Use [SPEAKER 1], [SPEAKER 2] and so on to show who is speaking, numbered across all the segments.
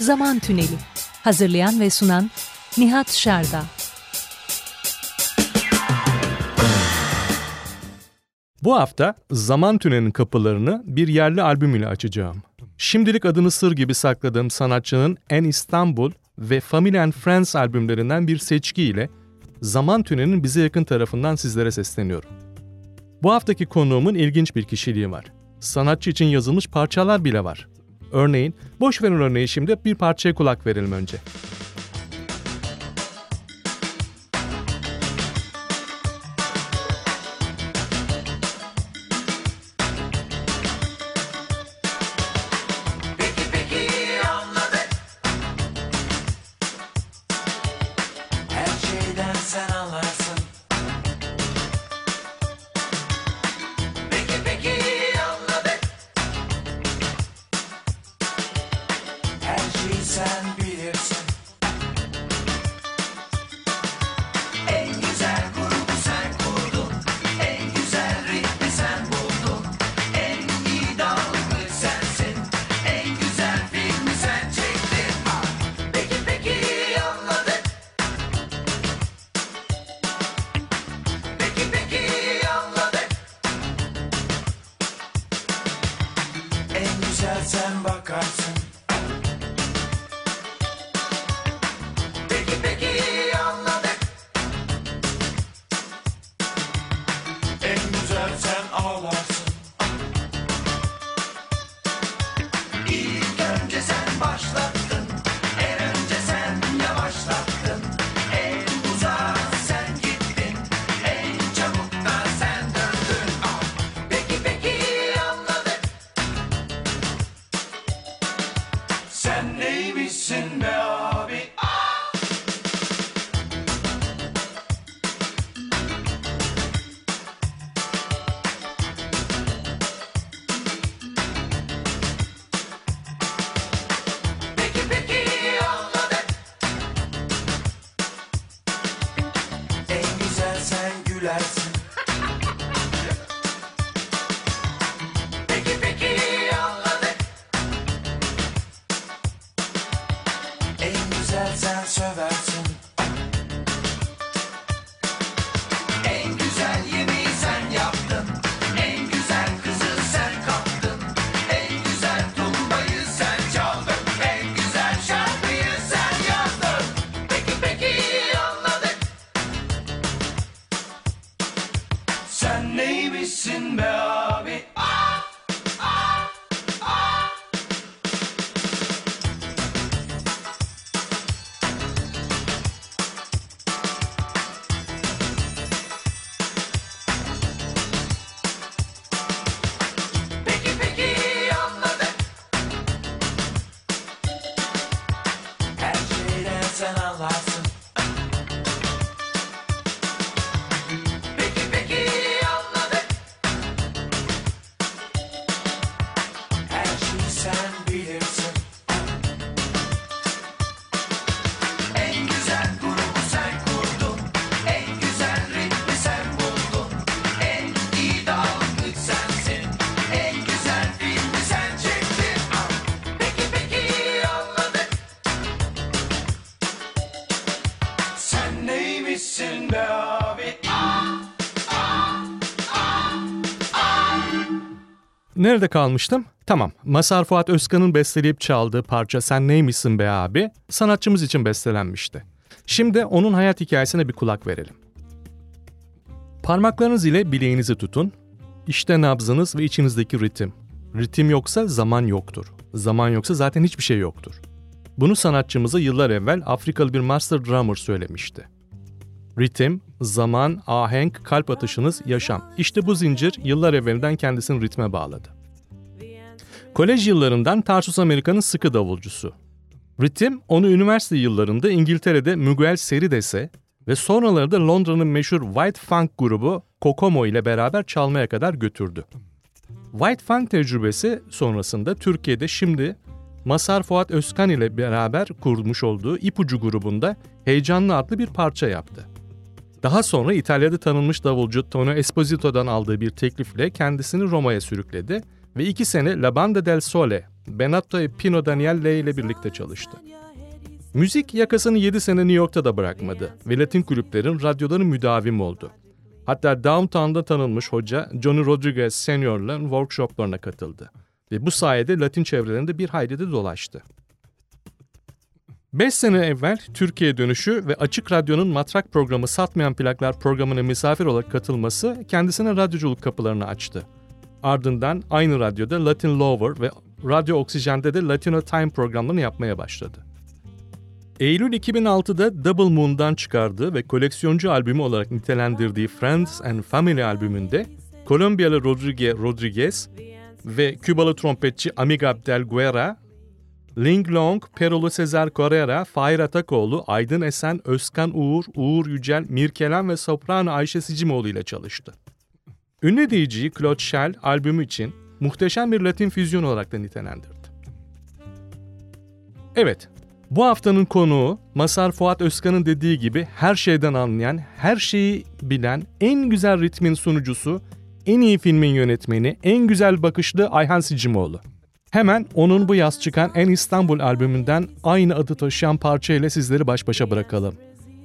[SPEAKER 1] Zaman Tüneli Hazırlayan ve sunan Nihat Şarda
[SPEAKER 2] Bu hafta Zaman Tüneli'nin kapılarını bir yerli albüm ile açacağım. Şimdilik adını sır gibi sakladığım sanatçının En İstanbul ve Family and Friends albümlerinden bir seçki ile Zaman Tüneli'nin bize yakın tarafından sizlere sesleniyorum. Bu haftaki konuğumun ilginç bir kişiliği var. Sanatçı için yazılmış parçalar bile var. Örneğin, boş verin örneği şimdi bir parçaya kulak verelim önce. Nerede kalmıştım? Tamam. Masar Fuat Özkan'ın besteleyip çaldığı parça Sen Neymişsin Be Abi sanatçımız için bestelenmişti. Şimdi onun hayat hikayesine bir kulak verelim. Parmaklarınız ile bileğinizi tutun. İşte nabzınız ve içinizdeki ritim. Ritim yoksa zaman yoktur. Zaman yoksa zaten hiçbir şey yoktur. Bunu sanatçımıza yıllar evvel Afrikalı bir master drummer söylemişti. Ritim, zaman, ahenk, kalp atışınız, yaşam. İşte bu zincir yıllar evvelden kendisini ritme bağladı. Kolej yıllarından Tarsus Amerika'nın sıkı davulcusu. Ritim onu üniversite yıllarında İngiltere'de Miguel Serides'e ve sonraları Londra'nın meşhur White Funk grubu Kokomo ile beraber çalmaya kadar götürdü. White Funk tecrübesi sonrasında Türkiye'de şimdi Masar Fuat Özkan ile beraber kurmuş olduğu İpucu grubunda Heyecanlı adlı bir parça yaptı. Daha sonra İtalya'da tanınmış davulcu Tono Esposito'dan aldığı bir teklifle kendisini Roma'ya sürükledi ve iki sene La Banda del Sole Benato e Pino Daniele ile birlikte çalıştı. Müzik yakasını 7 sene New York'ta da bırakmadı ve Latin kulüplerin radyoların müdavim oldu. Hatta Downtown'da tanınmış hoca Johnny Rodriguez Senior'la workshoplarına katıldı. Ve bu sayede Latin çevrelerinde bir hayli de dolaştı. 5 sene evvel Türkiye dönüşü ve Açık Radyo'nun matrak programı Satmayan Plaklar programına misafir olarak katılması kendisine radyoculuk kapılarını açtı. Ardından aynı radyoda Latin Lover ve Radyo Oksijen'de de Latino Time programlarını yapmaya başladı. Eylül 2006'da Double Moon'dan çıkardığı ve koleksiyoncu albümü olarak nitelendirdiği Friends and Family albümünde Kolombiyalı Rodrigue Rodriguez ve Kübalı trompetçi Amiga Abdel Guerra, Ling Long, Perolu Sezer Correa, Fahir Atakoğlu, Aydın Esen, Özkan Uğur, Uğur Yücel, Mirkelan ve soprano Ayşe Sicimoğlu ile çalıştı. Ünlü DJ'yi Claude Shell albümü için muhteşem bir Latin füzyon olarak da nitelendirdi. Evet, bu haftanın konuğu Masar Fuat Özkan'ın dediği gibi her şeyden anlayan, her şeyi bilen, en güzel ritmin sunucusu, en iyi filmin yönetmeni, en güzel bakışlı Ayhan Sicimoğlu. Hemen onun bu yaz çıkan En İstanbul albümünden aynı adı taşıyan parça ile sizleri baş başa bırakalım.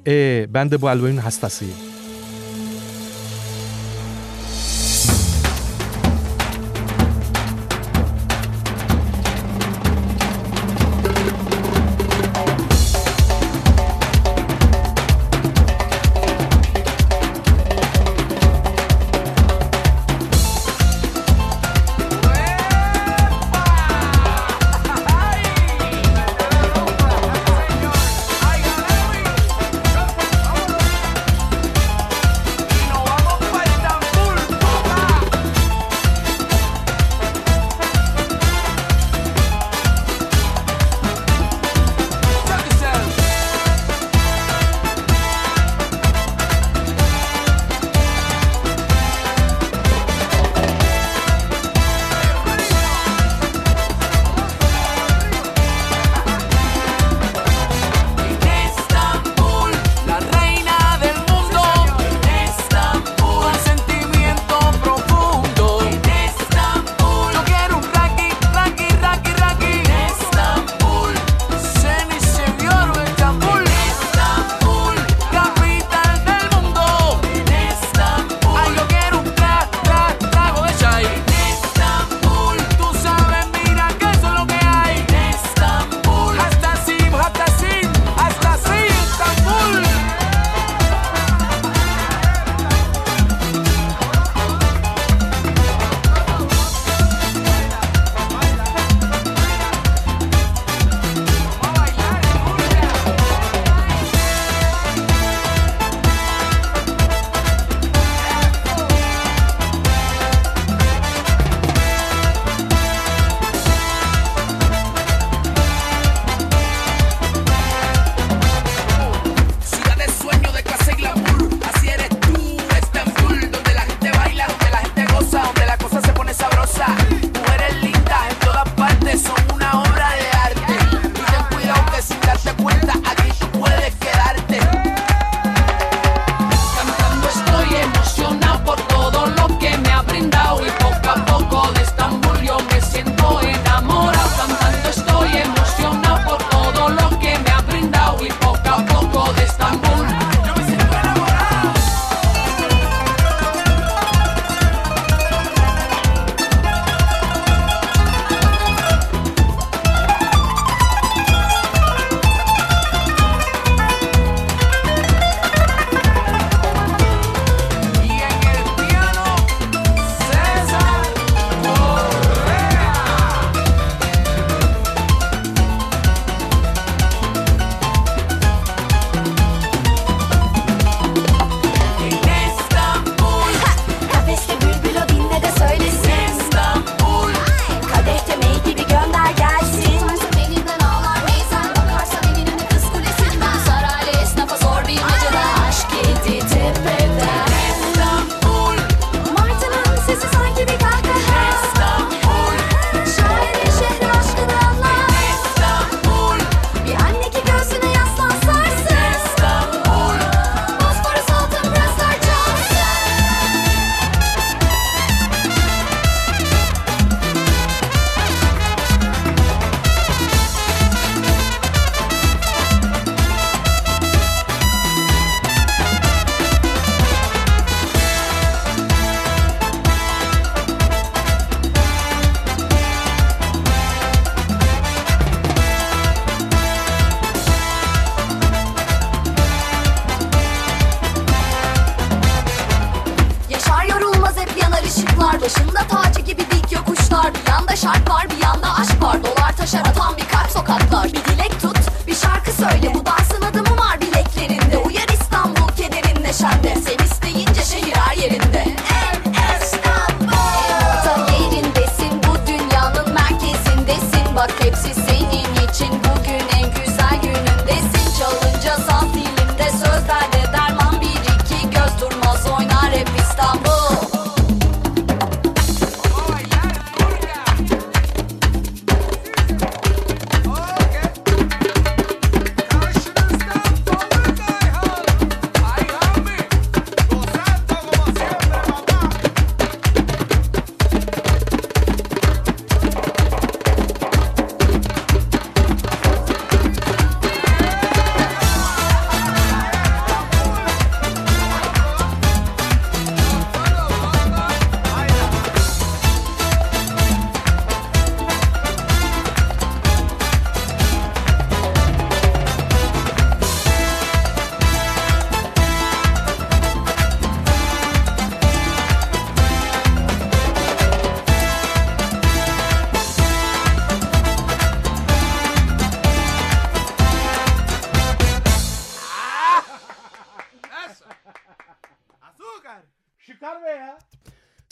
[SPEAKER 2] Ee, ben de bu albümün hastasıyım.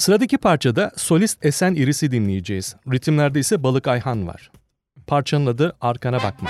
[SPEAKER 3] Sıradaki parçada solist Esen İris'i dinleyeceğiz. Ritimlerde ise Balık Ayhan var. Parçanın adı Arkana Bakma.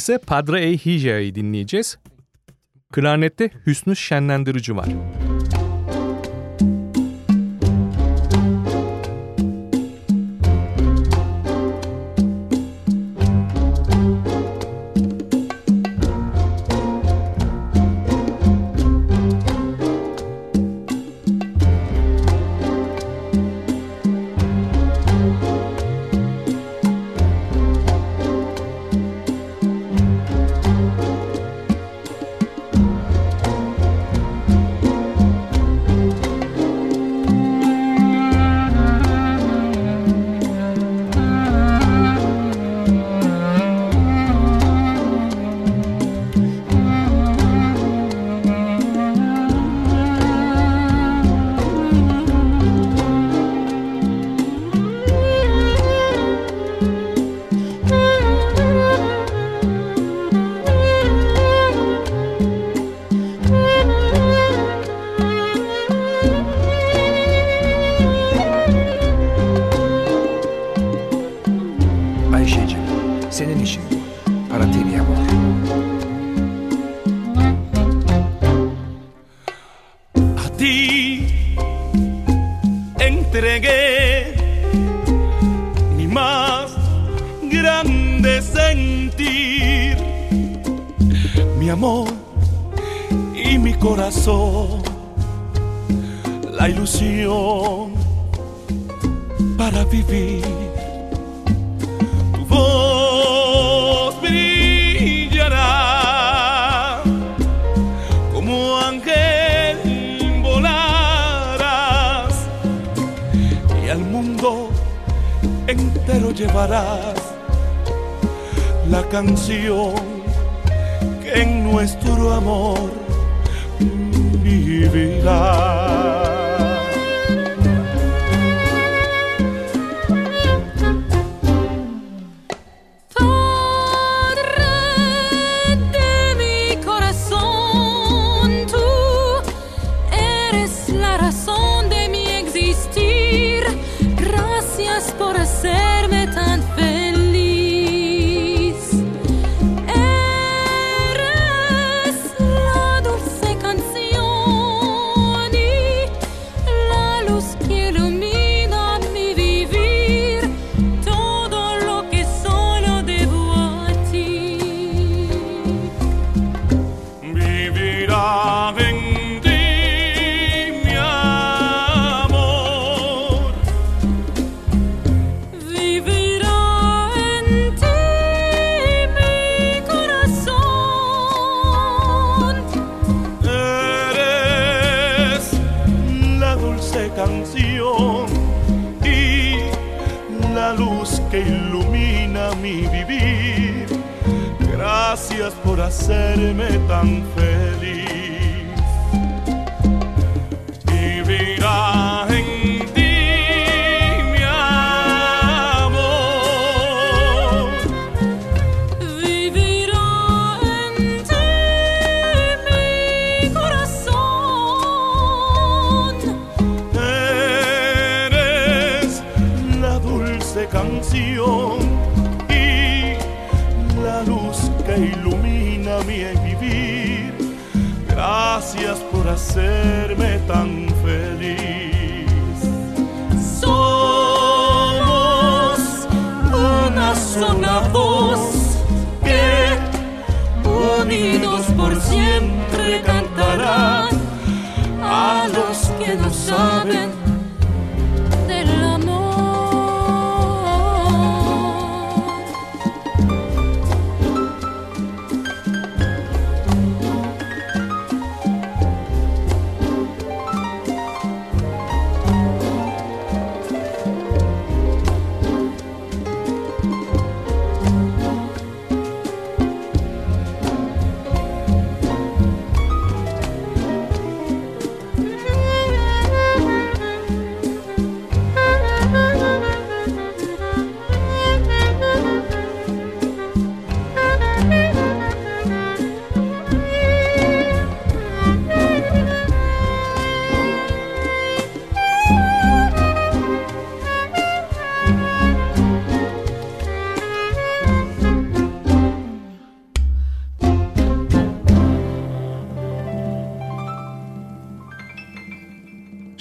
[SPEAKER 3] ise Padre Ejija'yı dinleyeceğiz. Klarnette Hüsnü Şenlendirici var.
[SPEAKER 4] por hacerme tan feliz.
[SPEAKER 3] hacerme tan feliz. Somos una sola voz que, unidos por siempre, cantarán a los que no saben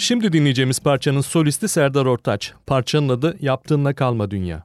[SPEAKER 5] Şimdi dinleyeceğimiz parçanın solisti Serdar Ortaç. Parçanın adı Yaptığınla Kalma Dünya.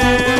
[SPEAKER 6] ser.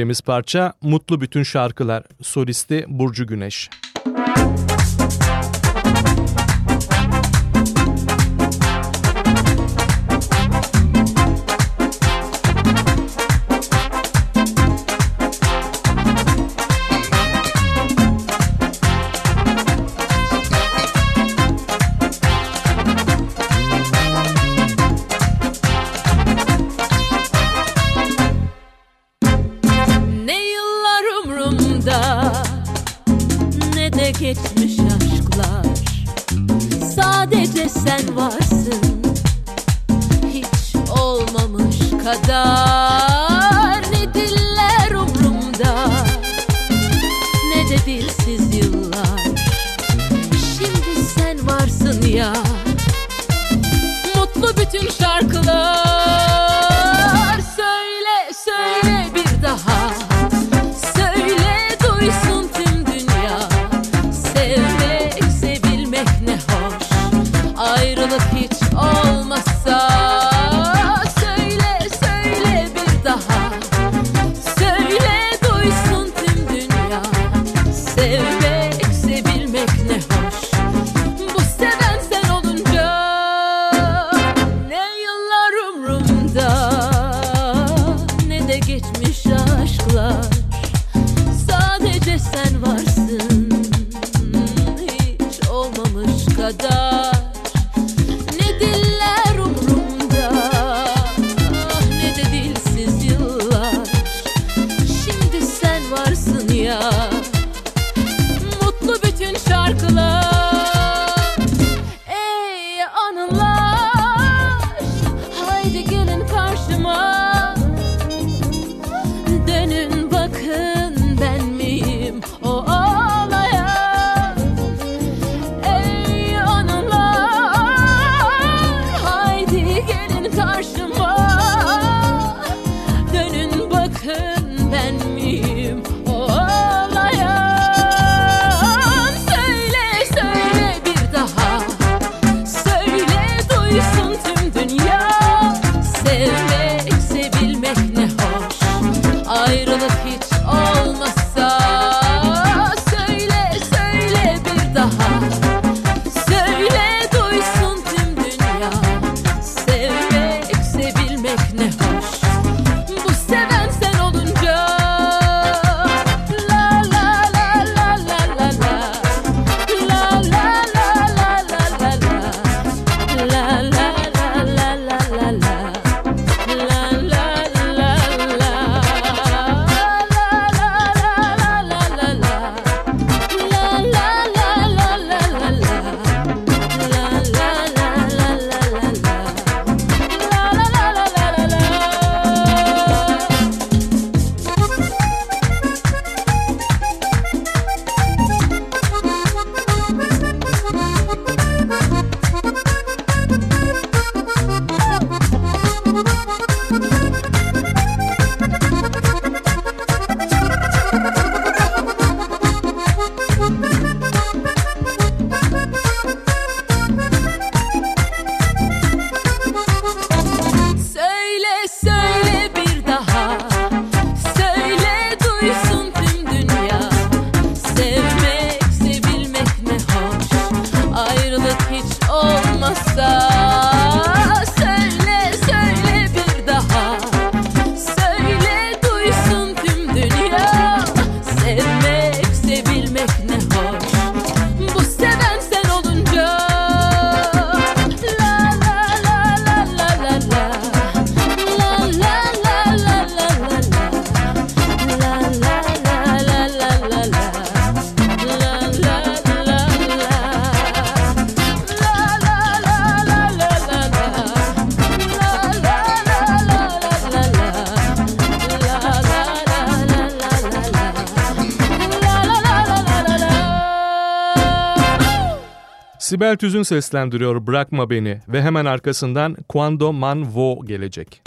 [SPEAKER 6] dinleyeceğimiz parça Mutlu Bütün Şarkılar solisti Burcu Güneş.
[SPEAKER 3] Müzik kadar Sibel Tüz'ün seslendiriyor Bırakma Beni ve hemen arkasından Quando Man Vo gelecek.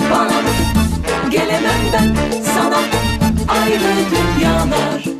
[SPEAKER 7] olmaz
[SPEAKER 8] bana. Gelemem ben sana. Ayrı dünyalar.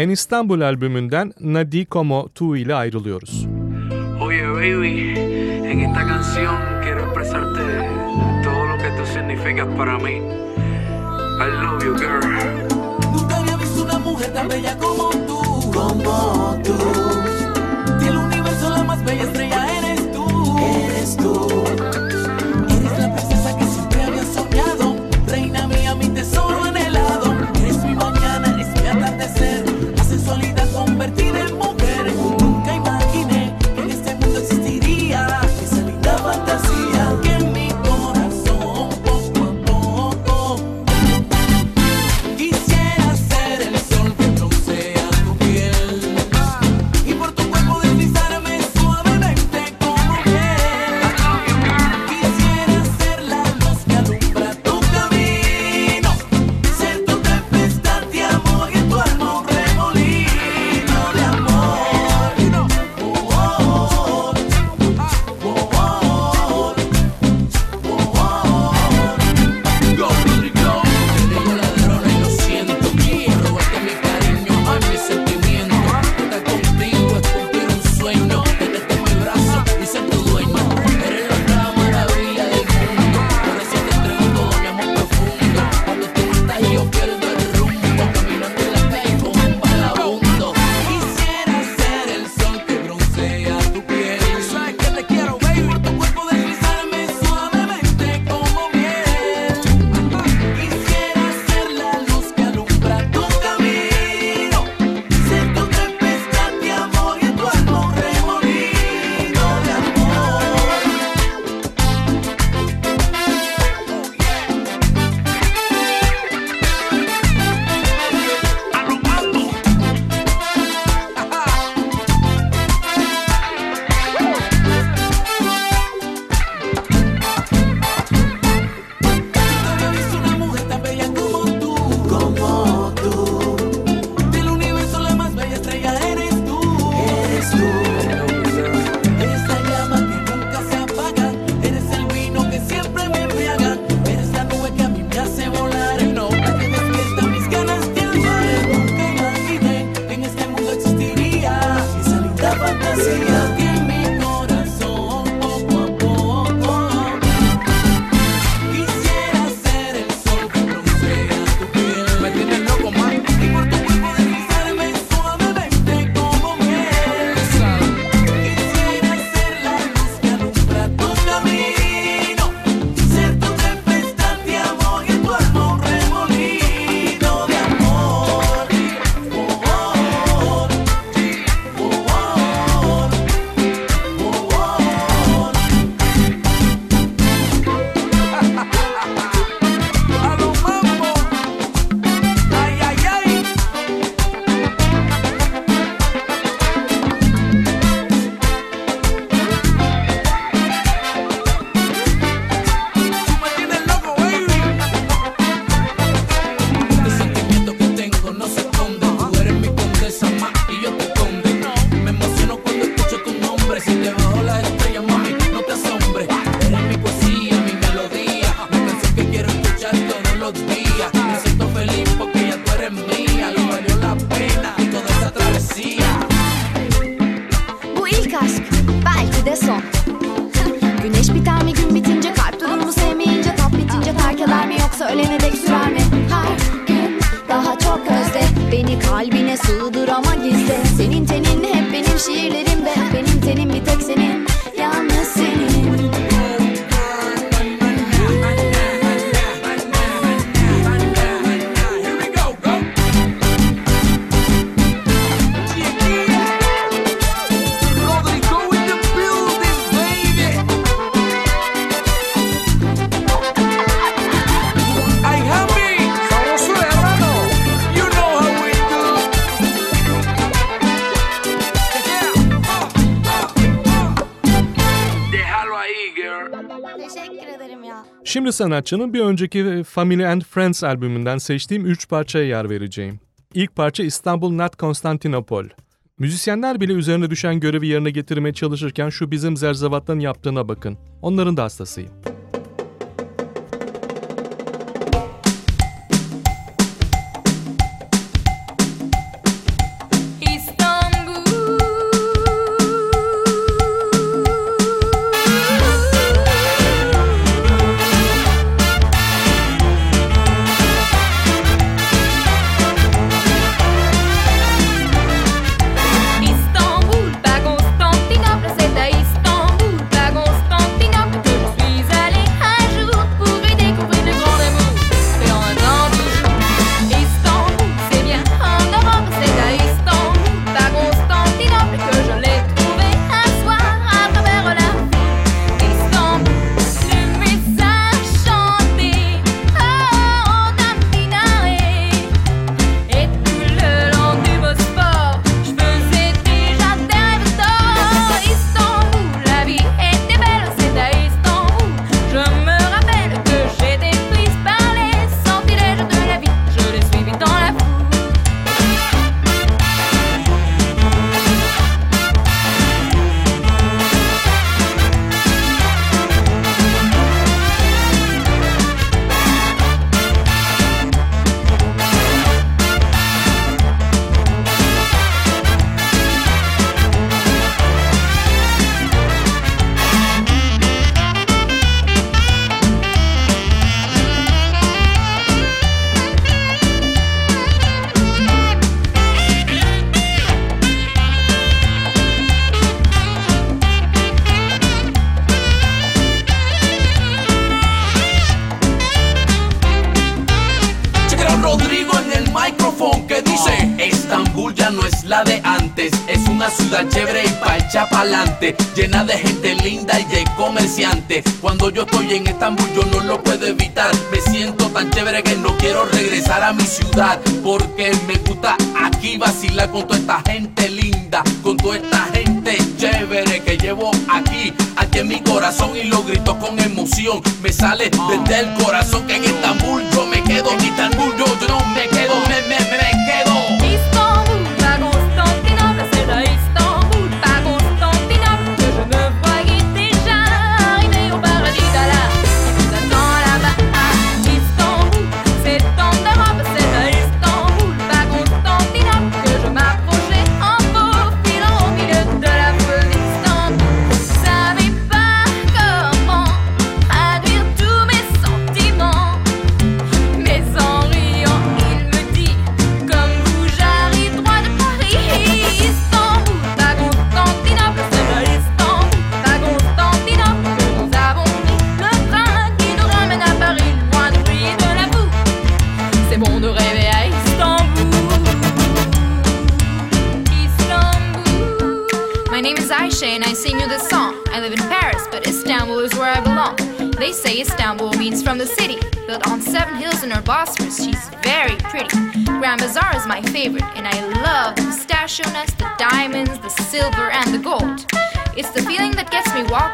[SPEAKER 2] En İstanbul albümünden Nadi Como Tu ile ayrılıyoruz.
[SPEAKER 4] Oye baby, en esta canción quiero expresarte todo lo que tú significas para mí. I love you girl.
[SPEAKER 8] Nunca había visto una mujer tan bella como tú. Como tú. hepsi de
[SPEAKER 9] son. Güneş biter mi gün bitince kalp durumu sevmeyince Tat bitince terk eder mi yoksa ölene dek sürer mi? Her gün daha çok özle Beni kalbine sığdır ama gizle Senin tenin hep benim
[SPEAKER 2] şiirlerim sanatçının bir önceki e, Family and Friends albümünden seçtiğim 3 parçaya yer vereceğim. İlk parça İstanbul Nat Konstantinopol. Müzisyenler bile üzerine düşen görevi yerine getirmeye çalışırken şu bizim Zerzavat'tan yaptığına bakın. Onların da hastasıyım.''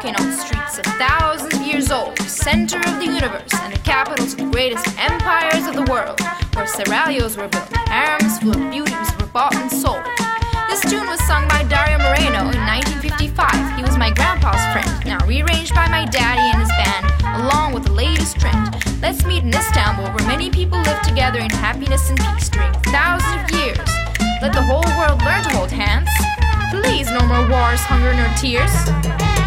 [SPEAKER 10] Walking on streets a thousand years old, center of the universe, and the capitals of the greatest empires of the world, where seraglios were built, harems full of beauties were bought and sold. This tune was sung by Dario Moreno in 1955. He was my grandpa's friend, now rearranged by my daddy and his band, along with the latest trend. Let's meet in Istanbul, where many people live together in happiness and peace during thousands of years. Let the whole world learn to hold hands. Please, no more wars, hunger, nor tears.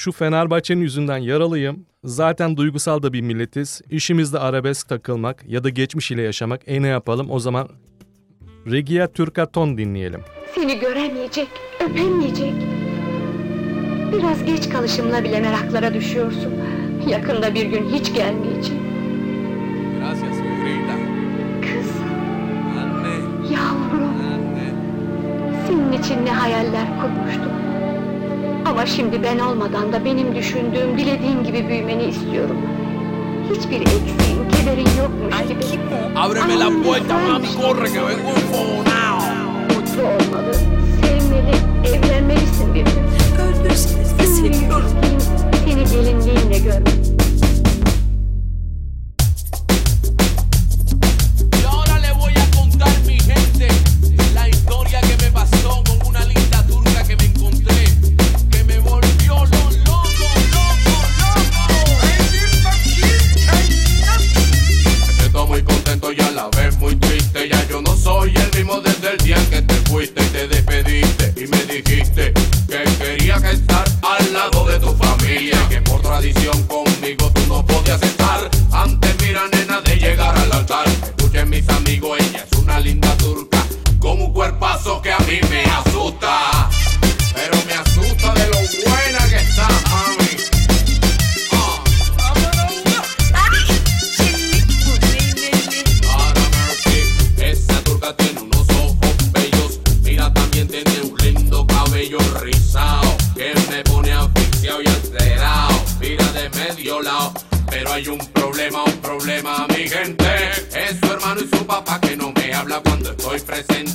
[SPEAKER 2] şu Fenerbahçe'nin yüzünden yaralıyım. Zaten duygusal da bir milletiz. İşimizde arabesk takılmak ya da geçmiş ile yaşamak. E ne yapalım? O zaman Regia Türkaton dinleyelim.
[SPEAKER 11] Seni göremeyecek, öpemeyecek. Biraz geç kalışımla bile meraklara düşüyorsun. Yakında bir gün hiç gelmeyecek.
[SPEAKER 12] Gracias, señorita.
[SPEAKER 11] Kızım,
[SPEAKER 12] Anne,
[SPEAKER 11] yavrum,
[SPEAKER 12] anne.
[SPEAKER 11] senin için ne hayaller kurmuştum. Ama şimdi ben olmadan da benim düşündüğüm, dilediğim gibi büyümeni istiyorum. Hiçbir eksiğin, kederin yokmuş gibi.
[SPEAKER 12] Ábreme la puerta, mami, corre que vengo enfogonado.
[SPEAKER 11] Mutlu olmalı, sevmeli, evlenmelisin bir gün.
[SPEAKER 3] Ölürseniz de seviyorum.
[SPEAKER 11] Seni gelinliğinle görmek.
[SPEAKER 12] El día en que te fuiste y te despediste. Y me dijiste que querías estar al lado de tu familia. Que por tradición conmigo tú no podías estar. Antes, mira, nena, de llegar al altar. Escuchen mis amigos, ella es una linda turca. Con un cuerpazo que a mí me papá que no me habla cuando estoy presente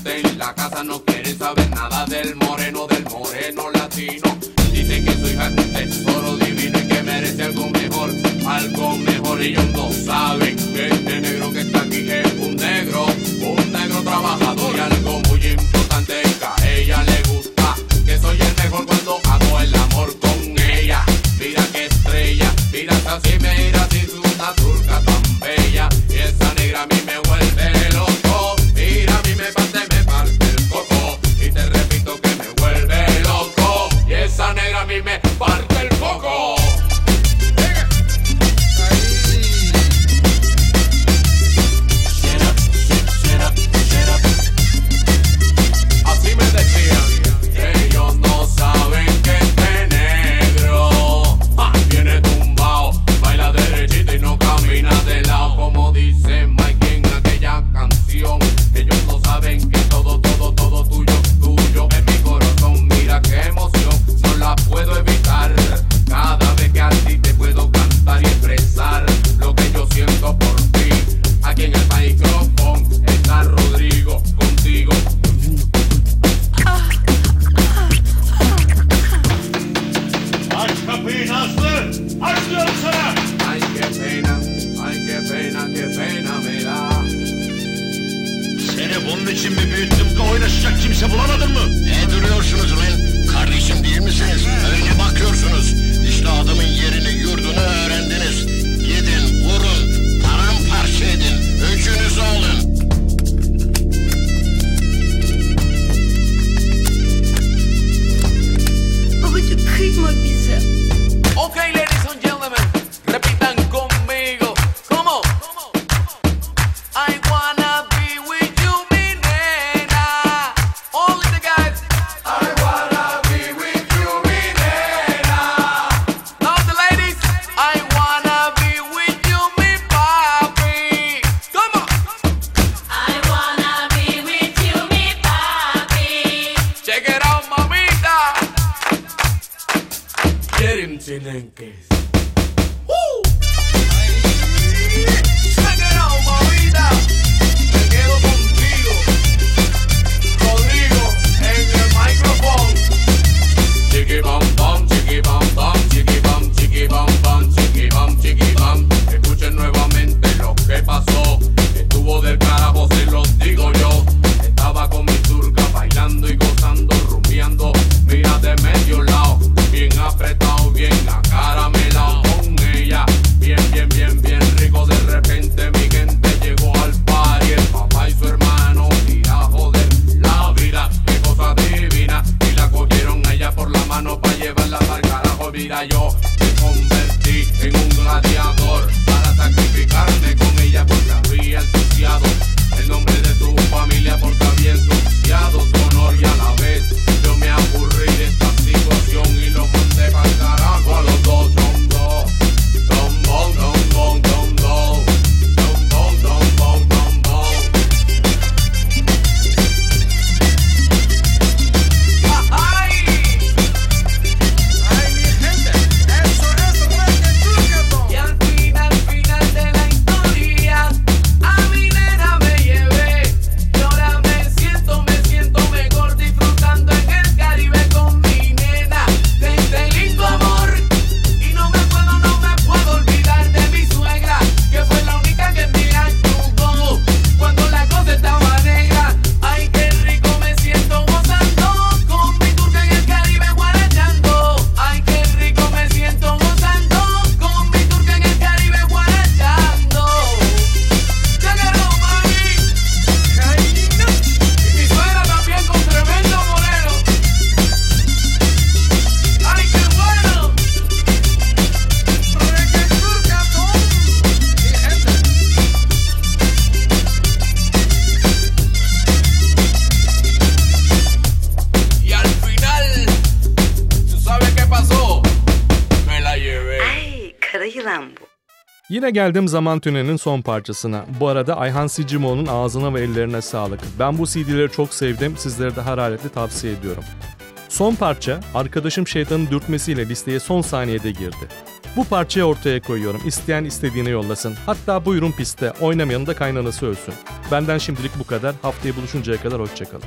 [SPEAKER 13] Yine geldim zaman tünelinin son parçasına. Bu arada Ayhan Sicimoğlu'nun ağzına ve ellerine sağlık. Ben bu CD'leri çok sevdim. Sizlere de hararetli tavsiye ediyorum. Son parça arkadaşım şeytanın dürtmesiyle listeye son saniyede girdi. Bu parçayı ortaya koyuyorum. İsteyen istediğini yollasın. Hatta buyurun piste. Oynamayanın da kaynanası ölsün. Benden şimdilik bu kadar. Haftaya buluşuncaya kadar hoşçakalın.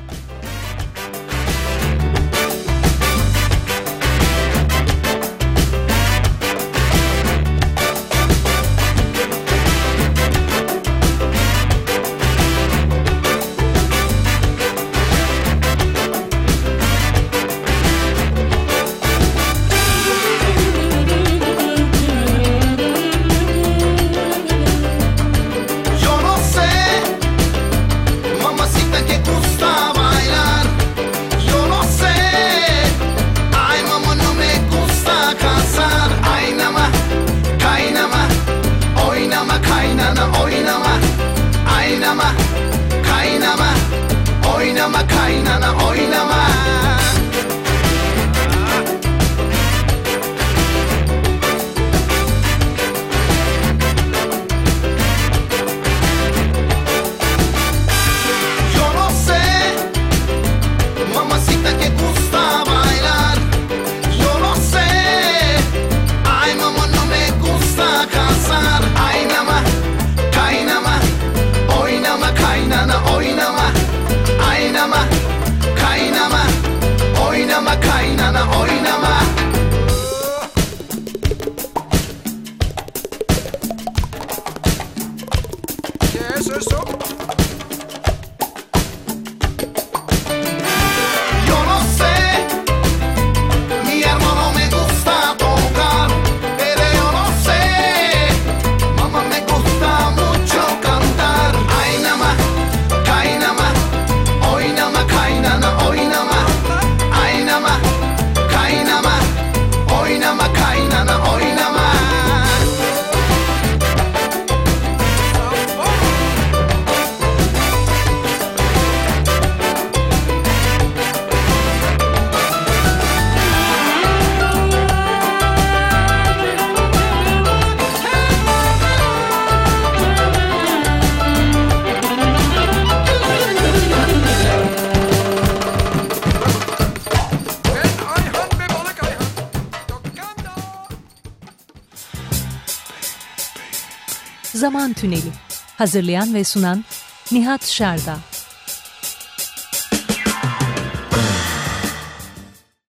[SPEAKER 1] Hazırlayan ve sunan Nihat Şerda